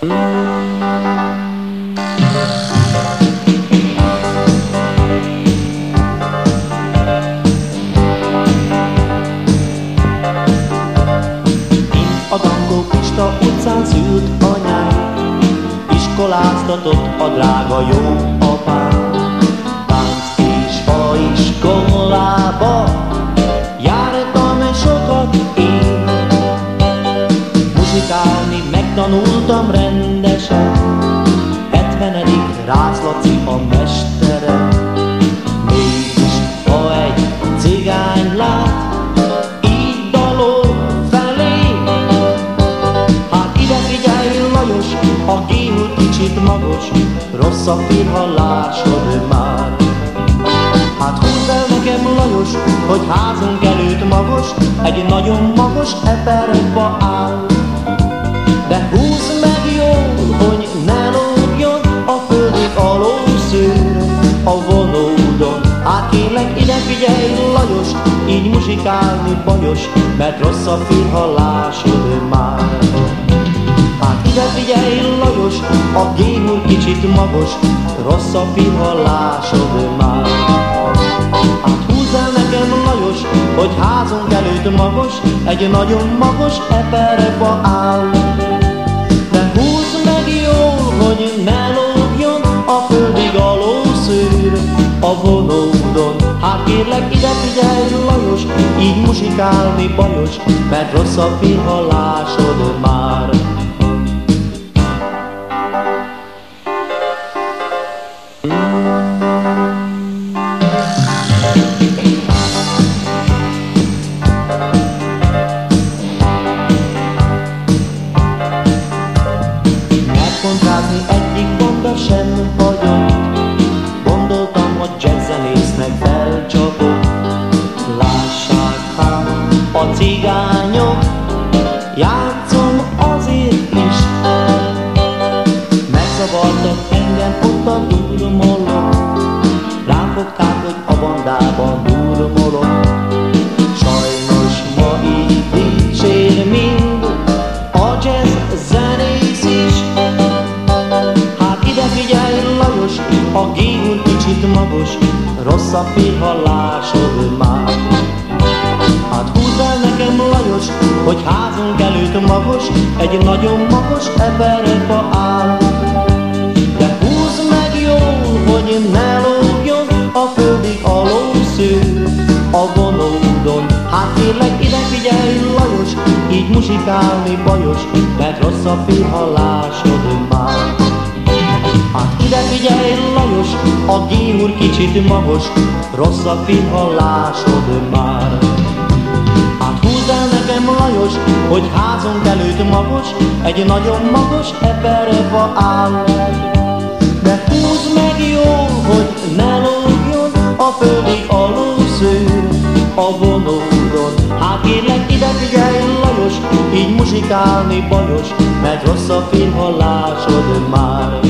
a Dangó Pista utcán szült anyám, iskoláztatott a drága jó apám. Tánc és fa iskolába jártam sokat én, muzsikálni megtanultam rendesen, kicsit magos, rossz a fülhallásod már. Hát húzd el nekem Lajos, hogy házunk előtt magos, egy nagyon magos eperba áll. De húzd meg jól, hogy ne lógjon a földi alószőr a vonódon. Hát kérlek ide figyelj Lajos, így muzsikálni bajos, mert rossz a fülhallásod már. Ide figyelj Lajos, a gémur kicsit magos, rossz a fülhallásod már. Hát húzz nekem Lajos, hogy házunk előtt magos, egy nagyon magos eperba áll. De húzd meg jól, hogy ne lógjon a földig alószőr a vonódon. Hát kérlek ide figyelj Lajos, így muzsikálni bajos, mert rossz a fülhallásod durmolok Ráfogták, hogy a bandában durmolok. Sajnos ma így dicsér mind. A jazz zenész is. Hát ide figyelj Lajos, a géhul kicsit magos, rossz a félhallásod már. Hát húzd el nekem Lajos, hogy házunk előtt magos, egy nagyon magos eperba áll. Vonódon. Hát kérlek ide figyelj Lajos, így muzsikálni bajos, mert rossz a fülhallásod már. Hát ide figyelj Lajos, a gémur kicsit magos, rossz a fülhallásod már. Hát húzd el nekem Lajos, hogy házunk előtt magos, egy nagyon magos eperba áll. De húzd meg jól, hogy ne lógjon a földig alószőr a vonóról. Hát kérlek ide figyelj Lajos, így muzsikálni bajos, mert rossz a félhallásod már.